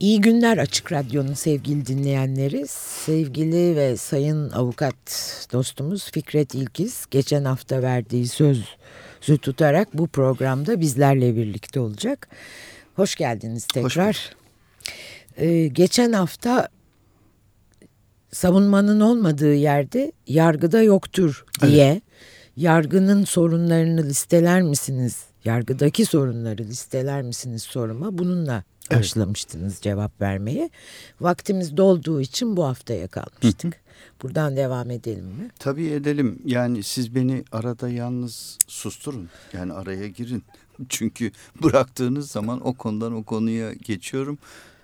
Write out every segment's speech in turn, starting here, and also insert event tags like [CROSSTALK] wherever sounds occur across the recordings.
İyi günler Açık Radyo'nun sevgili dinleyenleri. Sevgili ve sayın avukat dostumuz Fikret İlkiz geçen hafta verdiği sözü tutarak bu programda bizlerle birlikte olacak. Hoş geldiniz tekrar. Hoş ee, geçen hafta savunmanın olmadığı yerde yargıda yoktur diye evet. yargının sorunlarını listeler misiniz? Yargıdaki sorunları listeler misiniz soruma bununla evet. başlamıştınız cevap vermeye. Vaktimiz dolduğu için bu haftaya kalmıştık. Buradan devam edelim mi? Tabii edelim. Yani siz beni arada yalnız susturun. Yani araya girin. [LAUGHS] Çünkü bıraktığınız zaman o konudan o konuya geçiyorum.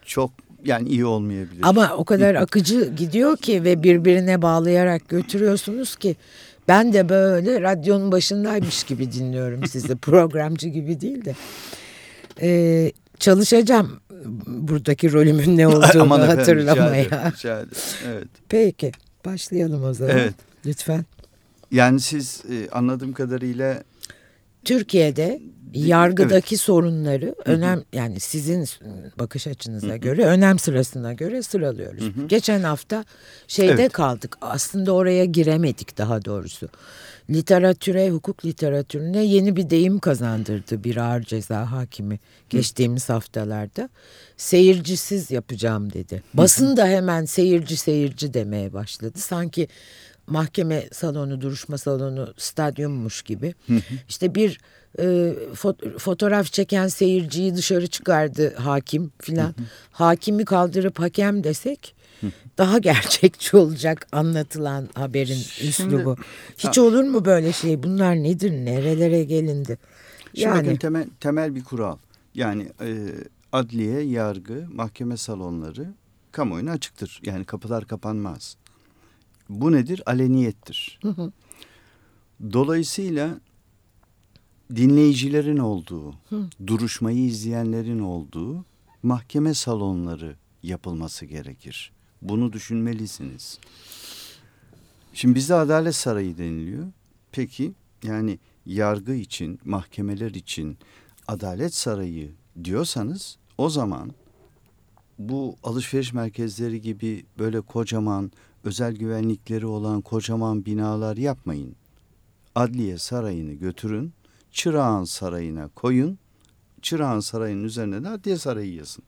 Çok yani iyi olmayabilir. Ama o kadar akıcı gidiyor ki ve birbirine bağlayarak götürüyorsunuz ki ben de böyle radyonun başındaymış gibi dinliyorum sizi. [LAUGHS] Programcı gibi değil de. Ee, çalışacağım buradaki rolümün ne [LAUGHS] olduğunu Aman efendim, hatırlamaya. Rica ederim, rica ederim. Evet. Peki başlayalım o zaman. Evet. Lütfen. Yani siz e, anladığım kadarıyla Türkiye'de yargıdaki evet. sorunları önem yani sizin bakış açınıza Hı -hı. göre önem sırasına göre sıralıyoruz. Hı -hı. Geçen hafta şeyde evet. kaldık. Aslında oraya giremedik daha doğrusu. Literatüre, hukuk literatürüne yeni bir deyim kazandırdı bir ağır ceza hakimi geçtiğimiz Hı. haftalarda. Seyircisiz yapacağım dedi. Basın da hemen seyirci seyirci demeye başladı. Sanki mahkeme salonu, duruşma salonu stadyummuş gibi. işte bir e, fot fotoğraf çeken seyirciyi dışarı çıkardı hakim filan. Hakimi kaldırıp hakem desek daha gerçekçi olacak anlatılan haberin Şimdi, üslubu. Hiç olur mu böyle şey? Bunlar nedir? Nerelere gelindi? Yani bakın temel, temel bir kural. Yani e, adliye, yargı, mahkeme salonları kamuoyuna açıktır. Yani kapılar kapanmaz. Bu nedir? Aleniyettir. Dolayısıyla dinleyicilerin olduğu, hı. duruşmayı izleyenlerin olduğu mahkeme salonları yapılması gerekir. Bunu düşünmelisiniz. Şimdi bizde Adalet Sarayı deniliyor. Peki yani yargı için, mahkemeler için Adalet Sarayı diyorsanız o zaman bu alışveriş merkezleri gibi böyle kocaman özel güvenlikleri olan kocaman binalar yapmayın. Adliye sarayını götürün, Çırağan Sarayı'na koyun. Çırağan Sarayı'nın üzerine de Adliye Sarayı yazın.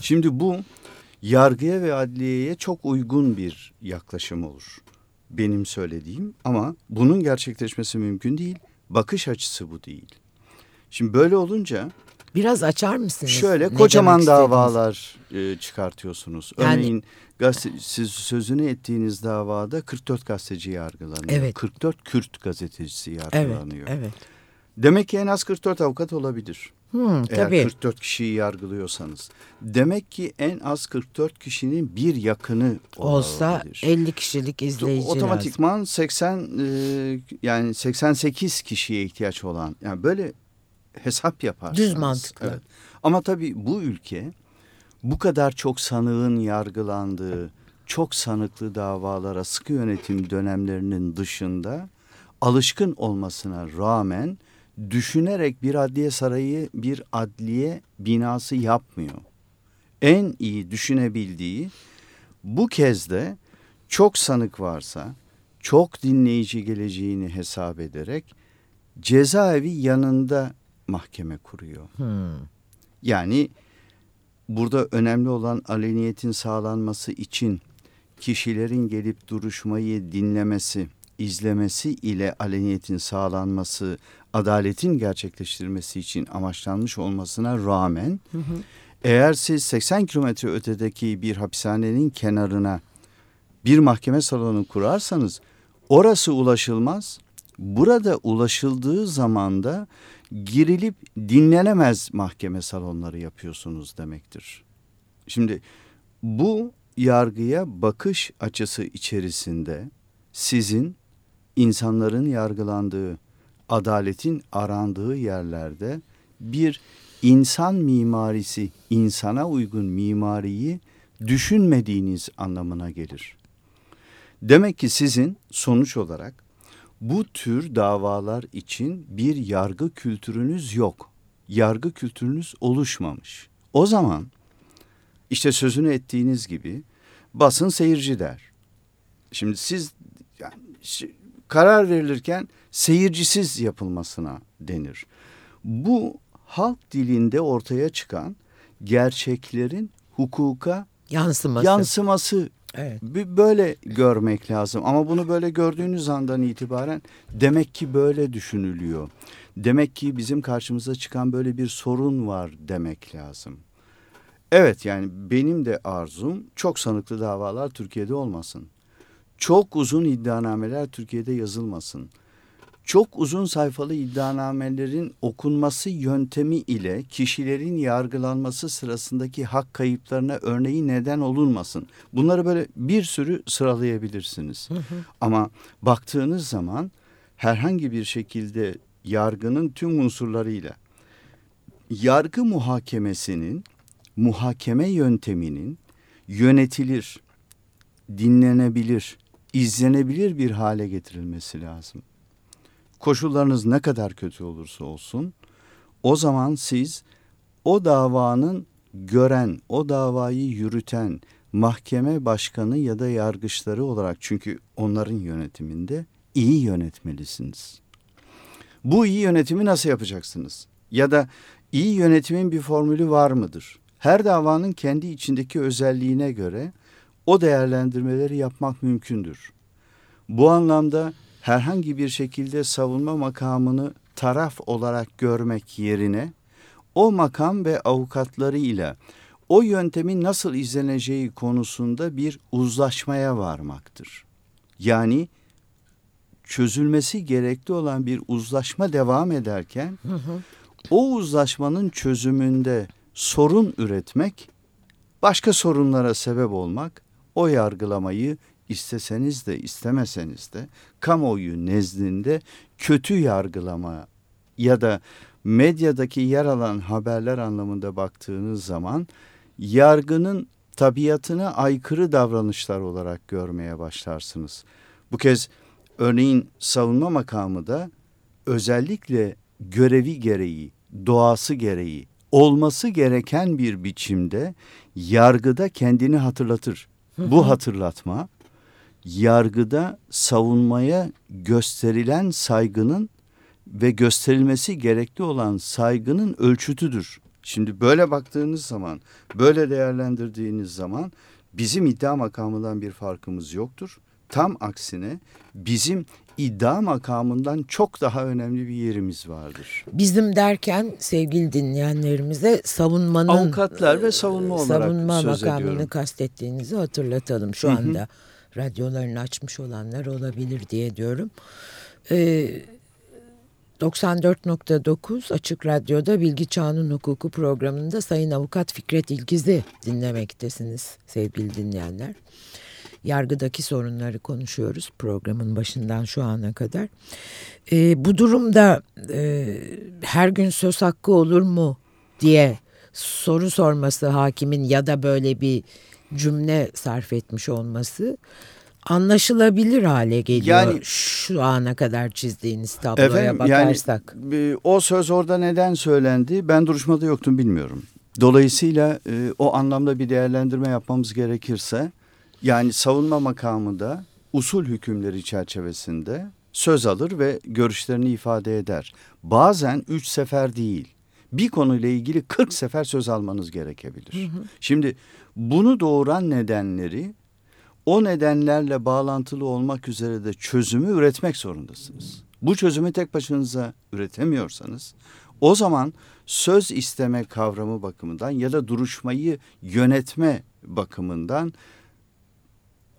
Şimdi bu yargıya ve adliyeye çok uygun bir yaklaşım olur. Benim söylediğim ama bunun gerçekleşmesi mümkün değil. Bakış açısı bu değil. Şimdi böyle olunca Biraz açar mısınız? Şöyle kocaman davalar e, çıkartıyorsunuz. Yani, Örneğin gazete, siz sözünü ettiğiniz davada 44 gazeteci yargılanıyor. Evet. 44 Kürt gazetecisi yargılanıyor. Evet, evet. Demek ki en az 44 avukat olabilir. Hmm, Eğer tabii. 44 kişiyi yargılıyorsanız. Demek ki en az 44 kişinin bir yakını olsa olabilir. 50 kişilik izleyici Otomatikman lazım. 80 e, yani 88 kişiye ihtiyaç olan yani böyle hesap yaparsınız. Düz mantıklı. Evet. Ama tabii bu ülke bu kadar çok sanığın yargılandığı, çok sanıklı davalara sıkı yönetim dönemlerinin dışında alışkın olmasına rağmen düşünerek bir adliye sarayı bir adliye binası yapmıyor. En iyi düşünebildiği bu kez de çok sanık varsa çok dinleyici geleceğini hesap ederek cezaevi yanında mahkeme kuruyor. Hmm. Yani burada önemli olan aleniyetin sağlanması için kişilerin gelip duruşmayı dinlemesi, izlemesi ile aleniyetin sağlanması, adaletin gerçekleştirilmesi için amaçlanmış olmasına rağmen hı hı. eğer siz 80 kilometre ötedeki bir hapishanenin kenarına bir mahkeme salonu kurarsanız orası ulaşılmaz. Burada ulaşıldığı zaman da girilip dinlenemez mahkeme salonları yapıyorsunuz demektir. Şimdi bu yargıya bakış açısı içerisinde sizin insanların yargılandığı, adaletin arandığı yerlerde bir insan mimarisi, insana uygun mimariyi düşünmediğiniz anlamına gelir. Demek ki sizin sonuç olarak bu tür davalar için bir yargı kültürünüz yok. Yargı kültürünüz oluşmamış. O zaman işte sözünü ettiğiniz gibi basın seyirci der. Şimdi siz yani, karar verilirken seyircisiz yapılmasına denir. Bu halk dilinde ortaya çıkan gerçeklerin hukuka yansıması, yansıması Evet. Böyle görmek lazım ama bunu böyle gördüğünüz andan itibaren demek ki böyle düşünülüyor. Demek ki bizim karşımıza çıkan böyle bir sorun var demek lazım. Evet yani benim de arzum çok sanıklı davalar Türkiye'de olmasın. Çok uzun iddianameler Türkiye'de yazılmasın çok uzun sayfalı iddianamelerin okunması yöntemi ile kişilerin yargılanması sırasındaki hak kayıplarına örneği neden olunmasın. Bunları böyle bir sürü sıralayabilirsiniz. Hı hı. Ama baktığınız zaman herhangi bir şekilde yargının tüm unsurlarıyla yargı muhakemesinin muhakeme yönteminin yönetilir, dinlenebilir, izlenebilir bir hale getirilmesi lazım koşullarınız ne kadar kötü olursa olsun o zaman siz o davanın gören, o davayı yürüten mahkeme başkanı ya da yargıçları olarak çünkü onların yönetiminde iyi yönetmelisiniz. Bu iyi yönetimi nasıl yapacaksınız? Ya da iyi yönetimin bir formülü var mıdır? Her davanın kendi içindeki özelliğine göre o değerlendirmeleri yapmak mümkündür. Bu anlamda herhangi bir şekilde savunma makamını taraf olarak görmek yerine o makam ve avukatlarıyla o yöntemin nasıl izleneceği konusunda bir uzlaşmaya varmaktır. Yani çözülmesi gerekli olan bir uzlaşma devam ederken hı hı. o uzlaşmanın çözümünde sorun üretmek, başka sorunlara sebep olmak, o yargılamayı isteseniz de istemeseniz de kamuoyu nezdinde kötü yargılama ya da medyadaki yer alan haberler anlamında baktığınız zaman yargının tabiatına aykırı davranışlar olarak görmeye başlarsınız. Bu kez örneğin savunma makamı da özellikle görevi gereği, doğası gereği olması gereken bir biçimde yargıda kendini hatırlatır. Bu hatırlatma yargıda savunmaya gösterilen saygının ve gösterilmesi gerekli olan saygının ölçütüdür. Şimdi böyle baktığınız zaman, böyle değerlendirdiğiniz zaman bizim iddia makamından bir farkımız yoktur. Tam aksine bizim iddia makamından çok daha önemli bir yerimiz vardır. Bizim derken sevgili dinleyenlerimize savunmanın avukatlar ve savunma olarak savunma söz makamını ediyorum. kastettiğinizi hatırlatalım şu anda radyolarını açmış olanlar olabilir diye diyorum. Ee, 94.9 Açık Radyo'da Bilgi Çağının Hukuku programında Sayın Avukat Fikret İlgiz'i dinlemektesiniz sevgili dinleyenler. Yargıdaki sorunları konuşuyoruz programın başından şu ana kadar. Ee, bu durumda e, her gün söz hakkı olur mu diye soru sorması hakimin ya da böyle bir cümle sarf etmiş olması anlaşılabilir hale geliyor. Yani şu ana kadar çizdiğiniz tabloya efendim, bakarsak. Yani, o söz orada neden söylendi? Ben duruşmada yoktum bilmiyorum. Dolayısıyla e, o anlamda bir değerlendirme yapmamız gerekirse yani savunma makamında usul hükümleri çerçevesinde söz alır ve görüşlerini ifade eder. Bazen üç sefer değil bir konuyla ilgili 40 sefer söz almanız gerekebilir. Hı hı. Şimdi bunu doğuran nedenleri o nedenlerle bağlantılı olmak üzere de çözümü üretmek zorundasınız. Bu çözümü tek başınıza üretemiyorsanız o zaman söz isteme kavramı bakımından ya da duruşmayı yönetme bakımından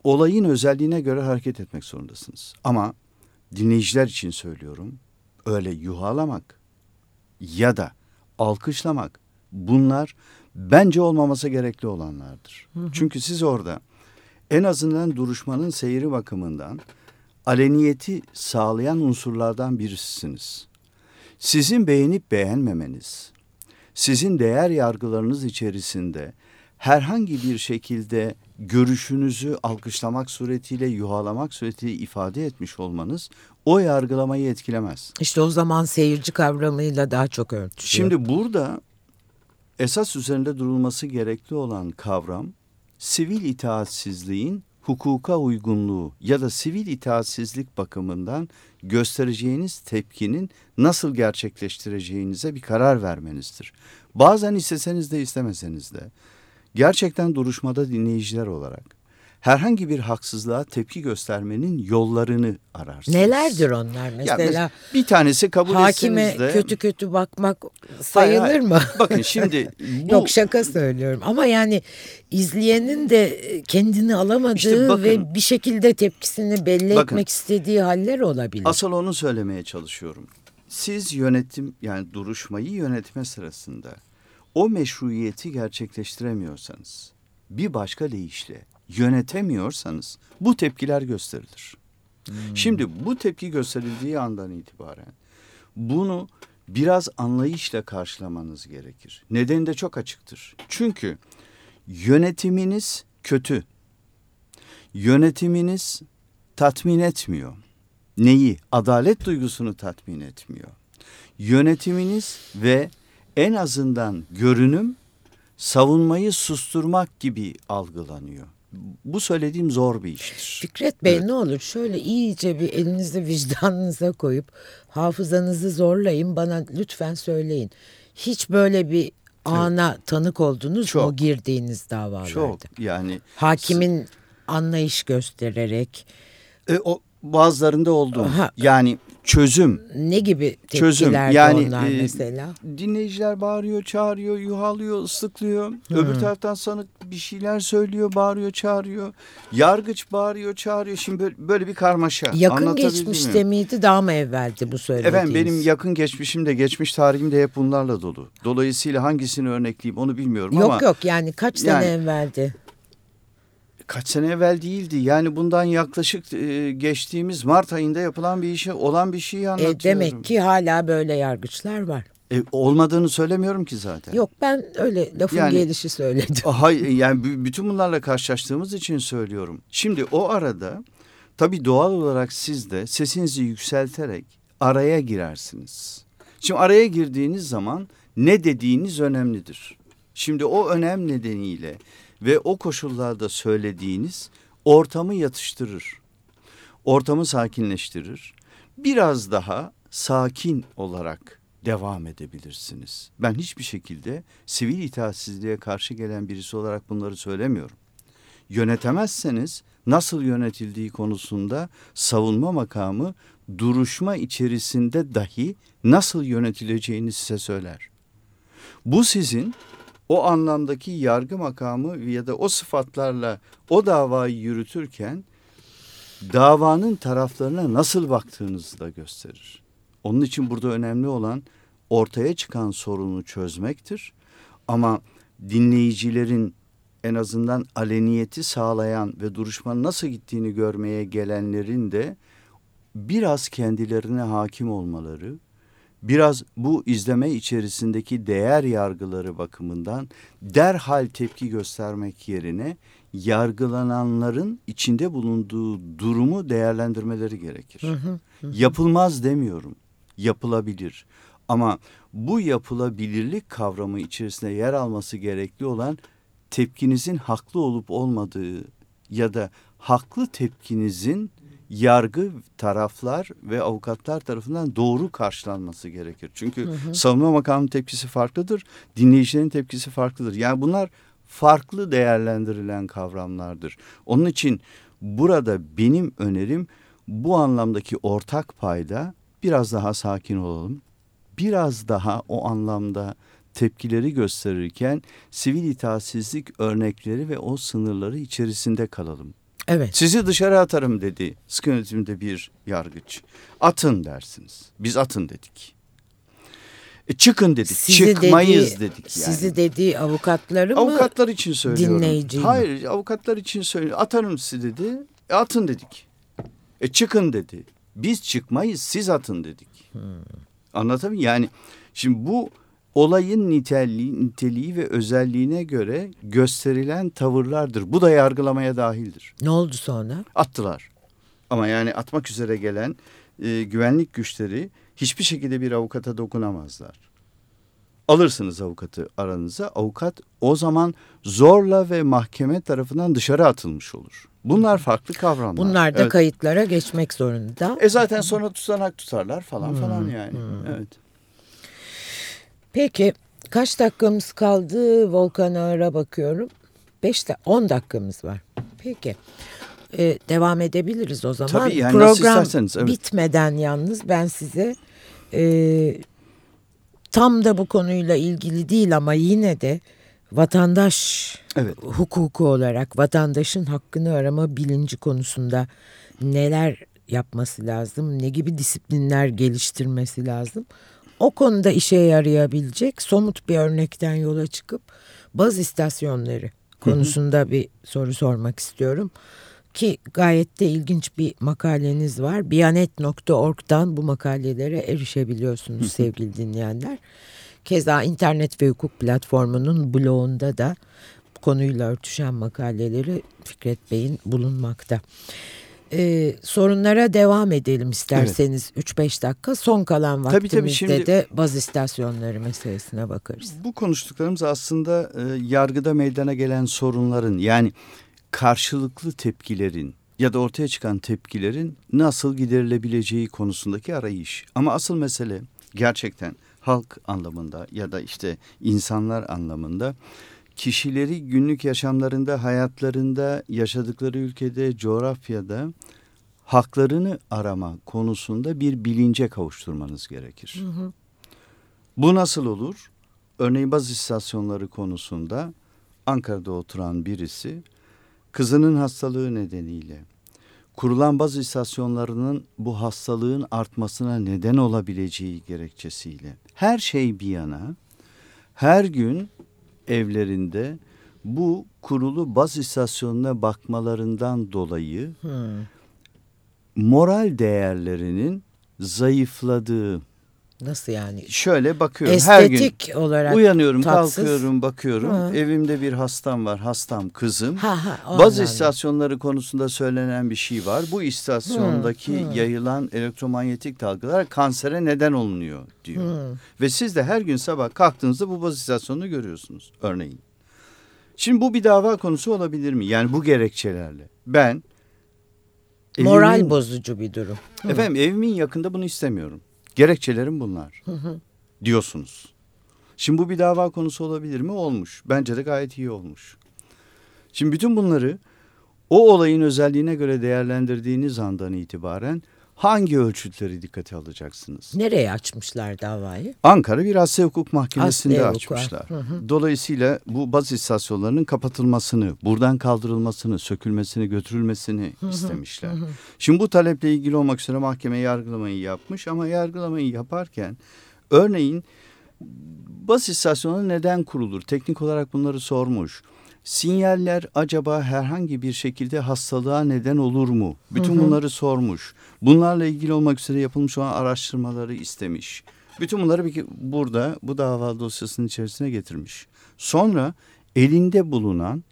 olayın özelliğine göre hareket etmek zorundasınız. Ama dinleyiciler için söylüyorum öyle yuhalamak ya da alkışlamak bunlar bence olmaması gerekli olanlardır. Hı hı. Çünkü siz orada en azından duruşmanın seyri bakımından aleniyeti sağlayan unsurlardan birisisiniz. Sizin beğenip beğenmemeniz, sizin değer yargılarınız içerisinde herhangi bir şekilde görüşünüzü alkışlamak suretiyle, yuhalamak suretiyle ifade etmiş olmanız o yargılamayı etkilemez. İşte o zaman seyirci kavramıyla daha çok örtüşüyor. Şimdi burada esas üzerinde durulması gerekli olan kavram sivil itaatsizliğin hukuka uygunluğu ya da sivil itaatsizlik bakımından göstereceğiniz tepkinin nasıl gerçekleştireceğinize bir karar vermenizdir. Bazen isteseniz de istemeseniz de gerçekten duruşmada dinleyiciler olarak herhangi bir haksızlığa tepki göstermenin yollarını ararsınız. Nelerdir onlar mesela? Ya bir tanesi kabul hakime etseniz de. kötü kötü bakmak sayılır hayır, hayır. mı? Bakın şimdi. [LAUGHS] Bu... Yok şaka söylüyorum ama yani izleyenin de kendini alamadığı işte bakın, ve bir şekilde tepkisini belli bakın, etmek istediği haller olabilir. Asıl onu söylemeye çalışıyorum. Siz yönetim yani duruşmayı yönetme sırasında o meşruiyeti gerçekleştiremiyorsanız bir başka deyişle yönetemiyorsanız bu tepkiler gösterilir. Hmm. Şimdi bu tepki gösterildiği andan itibaren bunu biraz anlayışla karşılamanız gerekir. Nedeni de çok açıktır. Çünkü yönetiminiz kötü. Yönetiminiz tatmin etmiyor. Neyi? Adalet duygusunu tatmin etmiyor. Yönetiminiz ve en azından görünüm savunmayı susturmak gibi algılanıyor. Bu söylediğim zor bir iştir. Fikret Bey evet. ne olur şöyle iyice bir elinizi vicdanınıza koyup hafızanızı zorlayın bana lütfen söyleyin. Hiç böyle bir ana evet. tanık oldunuz Çok. mu girdiğiniz davalarda? Çok yani. Hakimin anlayış göstererek. E, o bazılarında oldu. Yani çözüm. Ne gibi tepkiler çözüm. yani, onlar e, mesela? Dinleyiciler bağırıyor, çağırıyor, yuhalıyor, ıslıklıyor. Hmm. Öbür taraftan sanık bir şeyler söylüyor, bağırıyor, çağırıyor. Yargıç bağırıyor, çağırıyor. Şimdi böyle, böyle bir karmaşa. Yakın geçmişte mi? miydi, daha mı evveldi bu söylediğiniz? Efendim benim yakın geçmişim de geçmiş tarihim de hep bunlarla dolu. Dolayısıyla hangisini örnekleyeyim onu bilmiyorum yok, ama. Yok yok yani kaç sene yani, evveldi? Kaç sene evvel değildi. Yani bundan yaklaşık e, geçtiğimiz Mart ayında yapılan bir işe olan bir şeyi anlatıyorum. E, demek ki hala böyle yargıçlar var. E, olmadığını söylemiyorum ki zaten. Yok ben öyle lafın yani, gelişi söyledim. [LAUGHS] Hayır yani bütün bunlarla karşılaştığımız için söylüyorum. Şimdi o arada tabii doğal olarak siz de sesinizi yükselterek araya girersiniz. Şimdi araya girdiğiniz zaman ne dediğiniz önemlidir. Şimdi o önem nedeniyle ve o koşullarda söylediğiniz ortamı yatıştırır. Ortamı sakinleştirir. Biraz daha sakin olarak devam edebilirsiniz. Ben hiçbir şekilde sivil itaatsizliğe karşı gelen birisi olarak bunları söylemiyorum. Yönetemezseniz nasıl yönetildiği konusunda savunma makamı duruşma içerisinde dahi nasıl yönetileceğini size söyler. Bu sizin o anlamdaki yargı makamı ya da o sıfatlarla o davayı yürütürken davanın taraflarına nasıl baktığınızı da gösterir. Onun için burada önemli olan ortaya çıkan sorunu çözmektir. Ama dinleyicilerin en azından aleniyeti sağlayan ve duruşmanın nasıl gittiğini görmeye gelenlerin de biraz kendilerine hakim olmaları, biraz bu izleme içerisindeki değer yargıları bakımından derhal tepki göstermek yerine yargılananların içinde bulunduğu durumu değerlendirmeleri gerekir. Hı hı, hı. Yapılmaz demiyorum. Yapılabilir. Ama bu yapılabilirlik kavramı içerisinde yer alması gerekli olan tepkinizin haklı olup olmadığı ya da haklı tepkinizin yargı taraflar ve avukatlar tarafından doğru karşılanması gerekir. Çünkü hı hı. savunma makamının tepkisi farklıdır, dinleyicilerin tepkisi farklıdır. Yani bunlar farklı değerlendirilen kavramlardır. Onun için burada benim önerim bu anlamdaki ortak payda biraz daha sakin olalım. Biraz daha o anlamda tepkileri gösterirken sivil itaatsizlik örnekleri ve o sınırları içerisinde kalalım. Evet. Sizi dışarı atarım dedi sıkı yönetimde bir yargıç. Atın dersiniz. Biz atın dedik. E çıkın dedik. Sizi Çıkmayız dediği, dedik yani. Sizi dediği avukatları mı? Avukatlar için söylüyorum. Dinleyici Hayır avukatlar için söylüyorum. Atarım sizi dedi. E atın dedik. E çıkın dedi. Biz çıkmayız siz atın dedik. Hmm. Anlatabiliyor Yani şimdi bu olayın niteliği, niteliği ve özelliğine göre gösterilen tavırlardır. Bu da yargılamaya dahildir. Ne oldu sonra? Attılar. Ama yani atmak üzere gelen e, güvenlik güçleri hiçbir şekilde bir avukata dokunamazlar. alırsınız avukatı aranıza. Avukat o zaman zorla ve mahkeme tarafından dışarı atılmış olur. Bunlar farklı kavramlar. Bunlar da evet. kayıtlara geçmek zorunda. E zaten sonra tutanak tutarlar falan hmm. falan yani. Hmm. Evet. Peki kaç dakikamız kaldı Volkan Ağır'a bakıyorum. 5 de 10 dakikamız var. Peki. Ee, devam edebiliriz o zaman. Tabii yani Program evet. bitmeden yalnız ben size e, tam da bu konuyla ilgili değil ama yine de vatandaş evet. hukuku olarak vatandaşın hakkını arama bilinci konusunda neler yapması lazım, ne gibi disiplinler geliştirmesi lazım. O konuda işe yarayabilecek somut bir örnekten yola çıkıp baz istasyonları konusunda bir soru sormak istiyorum. Ki gayet de ilginç bir makaleniz var. Biyanet.org'dan bu makalelere erişebiliyorsunuz sevgili dinleyenler. Keza internet ve hukuk platformunun blogunda da konuyla örtüşen makaleleri Fikret Bey'in bulunmakta. Ee, sorunlara devam edelim isterseniz evet. 3-5 dakika. Son kalan vaktimizde tabii, tabii, şimdi, de baz istasyonları meselesine bakarız. Bu konuştuklarımız aslında e, yargıda meydana gelen sorunların yani karşılıklı tepkilerin ya da ortaya çıkan tepkilerin nasıl giderilebileceği konusundaki arayış. Ama asıl mesele gerçekten halk anlamında ya da işte insanlar anlamında kişileri günlük yaşamlarında, hayatlarında, yaşadıkları ülkede, coğrafyada haklarını arama konusunda bir bilince kavuşturmanız gerekir. Hı hı. Bu nasıl olur? Örneğin baz istasyonları konusunda Ankara'da oturan birisi kızının hastalığı nedeniyle kurulan baz istasyonlarının bu hastalığın artmasına neden olabileceği gerekçesiyle her şey bir yana her gün evlerinde bu kurulu baz istasyonuna bakmalarından dolayı hmm. moral değerlerinin zayıfladığı Nasıl yani? Şöyle bakıyorum Estetik her gün. olarak uyanıyorum, tatsız. kalkıyorum, bakıyorum. Ha. Evimde bir hastam var, hastam kızım. Ha, ha, Baz istasyonları konusunda söylenen bir şey var. Bu istasyondaki hı, hı. yayılan elektromanyetik dalgalar kansere neden olunuyor diyor. Hı. Ve siz de her gün sabah kalktığınızda bu baz istasyonunu görüyorsunuz örneğin. Şimdi bu bir dava konusu olabilir mi? Yani bu gerekçelerle. Ben Moral evimin, bozucu bir durum. Efendim evimin yakında bunu istemiyorum. Gerekçelerim bunlar hı hı. diyorsunuz. Şimdi bu bir dava konusu olabilir mi? Olmuş. Bence de gayet iyi olmuş. Şimdi bütün bunları o olayın özelliğine göre değerlendirdiğiniz andan itibaren hangi ölçütleri dikkate alacaksınız? Nereye açmışlar davayı? Ankara bir Asya Hukuk Mahkemesi'nde Asya açmışlar. Hı hı. Dolayısıyla bu baz istasyonlarının kapatılmasını, buradan kaldırılmasını, sökülmesini, götürülmesini hı hı. istemişler. Hı hı. Şimdi bu taleple ilgili olmak üzere mahkeme yargılamayı yapmış ama yargılamayı yaparken örneğin baz istasyonu neden kurulur? Teknik olarak bunları sormuş sinyaller acaba herhangi bir şekilde hastalığa neden olur mu? Bütün hı hı. bunları sormuş. Bunlarla ilgili olmak üzere yapılmış olan araştırmaları istemiş. Bütün bunları bir, burada bu dava dosyasının içerisine getirmiş. Sonra elinde bulunan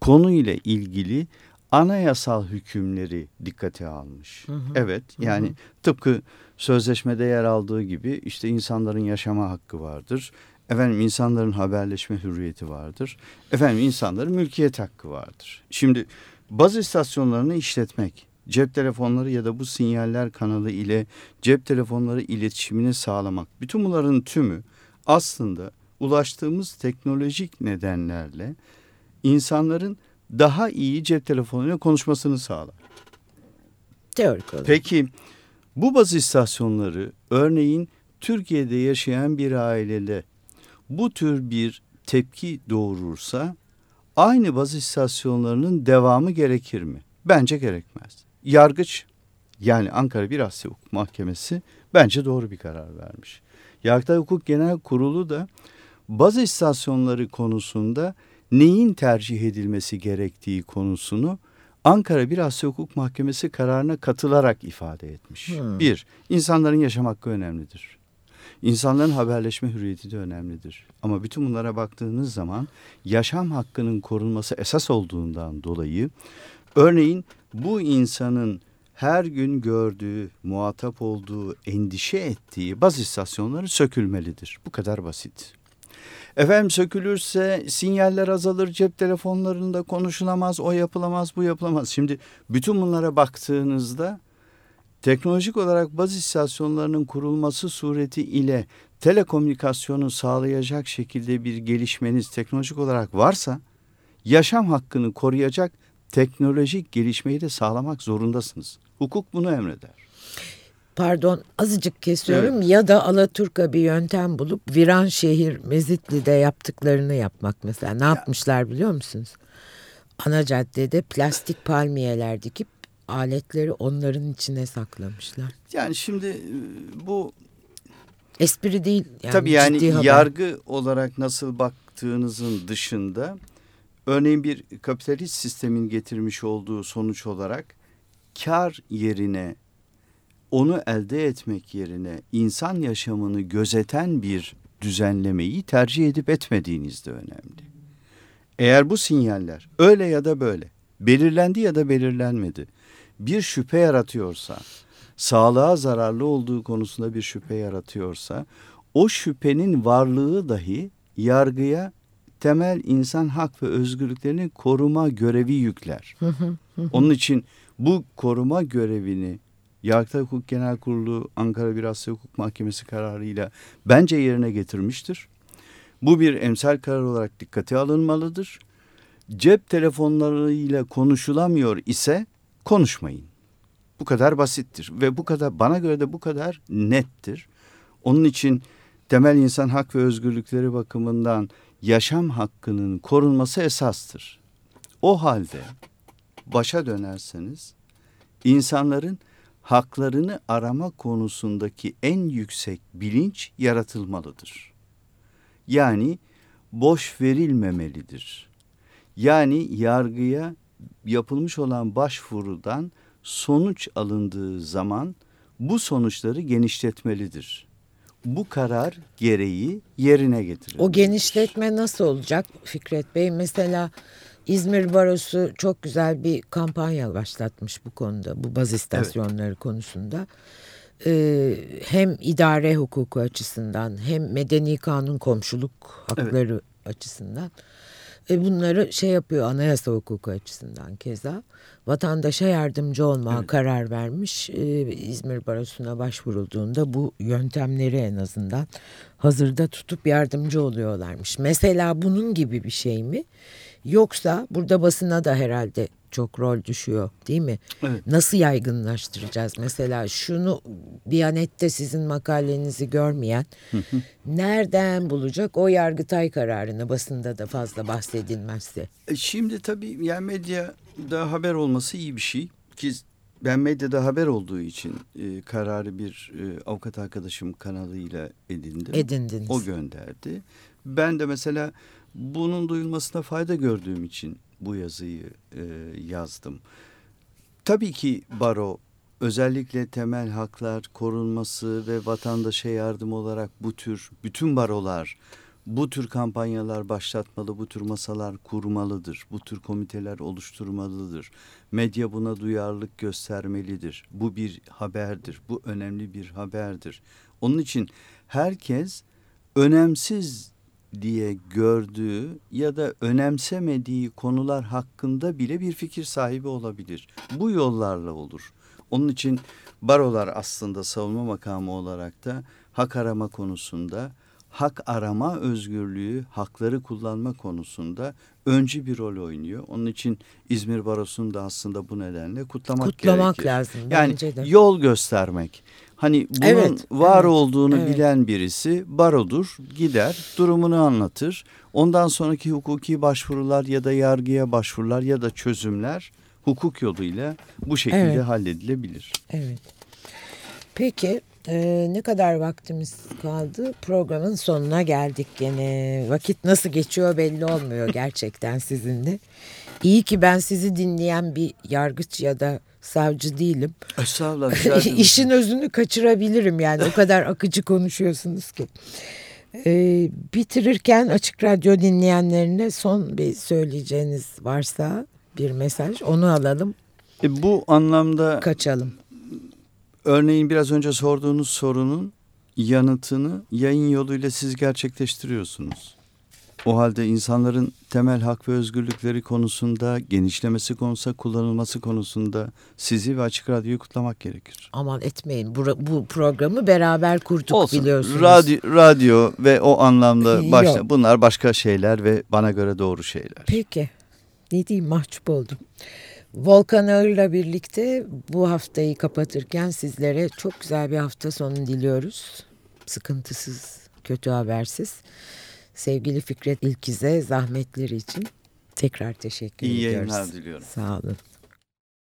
konu ile ilgili anayasal hükümleri dikkate almış. Hı hı. Evet yani hı hı. tıpkı sözleşmede yer aldığı gibi işte insanların yaşama hakkı vardır. Efendim insanların haberleşme hürriyeti vardır. Efendim insanların mülkiyet hakkı vardır. Şimdi baz istasyonlarını işletmek, cep telefonları ya da bu sinyaller kanalı ile cep telefonları iletişimini sağlamak. Bütün bunların tümü aslında ulaştığımız teknolojik nedenlerle insanların daha iyi cep telefonuyla konuşmasını sağlar. Teorik olarak. Peki bu baz istasyonları örneğin Türkiye'de yaşayan bir ailede bu tür bir tepki doğurursa aynı baz istasyonlarının devamı gerekir mi? Bence gerekmez. Yargıç yani Ankara Bir Asya Hukuk Mahkemesi bence doğru bir karar vermiş. Yargıtay Hukuk Genel Kurulu da baz istasyonları konusunda neyin tercih edilmesi gerektiği konusunu Ankara Bir Asya Hukuk Mahkemesi kararına katılarak ifade etmiş. Hmm. Bir, insanların yaşam hakkı önemlidir. İnsanların haberleşme hürriyeti de önemlidir. Ama bütün bunlara baktığınız zaman yaşam hakkının korunması esas olduğundan dolayı örneğin bu insanın her gün gördüğü, muhatap olduğu, endişe ettiği baz istasyonları sökülmelidir. Bu kadar basit. Efendim sökülürse sinyaller azalır, cep telefonlarında konuşulamaz, o yapılamaz, bu yapılamaz. Şimdi bütün bunlara baktığınızda teknolojik olarak baz istasyonlarının kurulması sureti ile telekomünikasyonu sağlayacak şekilde bir gelişmeniz teknolojik olarak varsa yaşam hakkını koruyacak teknolojik gelişmeyi de sağlamak zorundasınız. Hukuk bunu emreder. Pardon azıcık kesiyorum evet. ya da Alaturka bir yöntem bulup Viran şehir Mezitli'de yaptıklarını yapmak mesela. Ne ya. yapmışlar biliyor musunuz? Ana caddede plastik palmiyeler dikip aletleri onların içine saklamışlar. Yani şimdi e, bu espri değil. Yani tabii yani yargı olarak nasıl baktığınızın dışında örneğin bir kapitalist sistemin getirmiş olduğu sonuç olarak kar yerine onu elde etmek yerine insan yaşamını gözeten bir düzenlemeyi tercih edip etmediğiniz de önemli. Eğer bu sinyaller öyle ya da böyle belirlendi ya da belirlenmedi bir şüphe yaratıyorsa, sağlığa zararlı olduğu konusunda bir şüphe yaratıyorsa, o şüphenin varlığı dahi yargıya temel insan hak ve özgürlüklerini koruma görevi yükler. Onun için bu koruma görevini Yargıtay Hukuk Genel Kurulu Ankara Bir Asya Hukuk Mahkemesi kararıyla bence yerine getirmiştir. Bu bir emsal karar olarak dikkate alınmalıdır. Cep telefonlarıyla konuşulamıyor ise konuşmayın. Bu kadar basittir ve bu kadar bana göre de bu kadar nettir. Onun için temel insan hak ve özgürlükleri bakımından yaşam hakkının korunması esastır. O halde başa dönerseniz insanların haklarını arama konusundaki en yüksek bilinç yaratılmalıdır. Yani boş verilmemelidir. Yani yargıya yapılmış olan başvurudan sonuç alındığı zaman bu sonuçları genişletmelidir. Bu karar gereği yerine getirilir. O genişletme nasıl olacak Fikret Bey? Mesela İzmir Barosu çok güzel bir kampanya başlatmış bu konuda, bu baz istasyonları evet. konusunda. Ee, hem idare hukuku açısından hem medeni kanun komşuluk hakları evet. açısından e, bunları şey yapıyor anayasa hukuku açısından keza vatandaşa yardımcı olmaya evet. karar vermiş. E, İzmir Barosu'na başvurulduğunda bu yöntemleri en azından hazırda tutup yardımcı oluyorlarmış. Mesela bunun gibi bir şey mi? Yoksa burada basına da herhalde çok rol düşüyor değil mi? Evet. Nasıl yaygınlaştıracağız? Mesela şunu Diyanet'te sizin makalenizi görmeyen nereden bulacak o Yargıtay kararını basında da fazla bahsedilmezse? E, şimdi tabii yani medyada haber olması iyi bir şey ki ben medyada haber olduğu için e, kararı bir e, avukat arkadaşım kanalıyla edindim. Edindiniz. O gönderdi. Ben de mesela bunun duyulmasına fayda gördüğüm için bu yazıyı e, yazdım. Tabii ki baro özellikle temel haklar korunması ve vatandaşa yardım olarak bu tür bütün barolar bu tür kampanyalar başlatmalı, bu tür masalar kurmalıdır, bu tür komiteler oluşturmalıdır. Medya buna duyarlılık göstermelidir. Bu bir haberdir, bu önemli bir haberdir. Onun için herkes önemsiz diye gördüğü ya da önemsemediği konular hakkında bile bir fikir sahibi olabilir. Bu yollarla olur. Onun için barolar aslında savunma makamı olarak da hak arama konusunda, hak arama özgürlüğü, hakları kullanma konusunda öncü bir rol oynuyor. Onun için İzmir Barosu'nu da aslında bu nedenle kutlamak, kutlamak gerekir. lazım. Yani yol göstermek. Hani bunun evet, var evet, olduğunu evet. bilen birisi barodur, gider, durumunu anlatır. Ondan sonraki hukuki başvurular ya da yargıya başvurular ya da çözümler hukuk yoluyla bu şekilde evet. halledilebilir. Evet. Peki e, ne kadar vaktimiz kaldı? Programın sonuna geldik gene. Vakit nasıl geçiyor belli olmuyor gerçekten sizinle. İyi ki ben sizi dinleyen bir yargıç ya da savcı değilim. Estağfurullah. [LAUGHS] İşin özünü kaçırabilirim yani o kadar akıcı konuşuyorsunuz ki. Ee, bitirirken Açık Radyo dinleyenlerine son bir söyleyeceğiniz varsa bir mesaj onu alalım. E, bu anlamda kaçalım. Örneğin biraz önce sorduğunuz sorunun yanıtını yayın yoluyla siz gerçekleştiriyorsunuz. O halde insanların temel hak ve özgürlükleri konusunda, genişlemesi konusunda, kullanılması konusunda sizi ve Açık Radyo'yu kutlamak gerekir. Aman etmeyin. Bu, bu programı beraber kurduk Olsun. biliyorsunuz. Radyo, radyo ve o anlamda Yok. başta, bunlar başka şeyler ve bana göre doğru şeyler. Peki. Ne diyeyim mahcup oldum. Volkan Ağır'la birlikte bu haftayı kapatırken sizlere çok güzel bir hafta sonu diliyoruz. Sıkıntısız, kötü habersiz. Sevgili Fikret İlkiz'e zahmetleri için tekrar teşekkür İyi ediyoruz. yayınlar diliyorum. Sağ olun.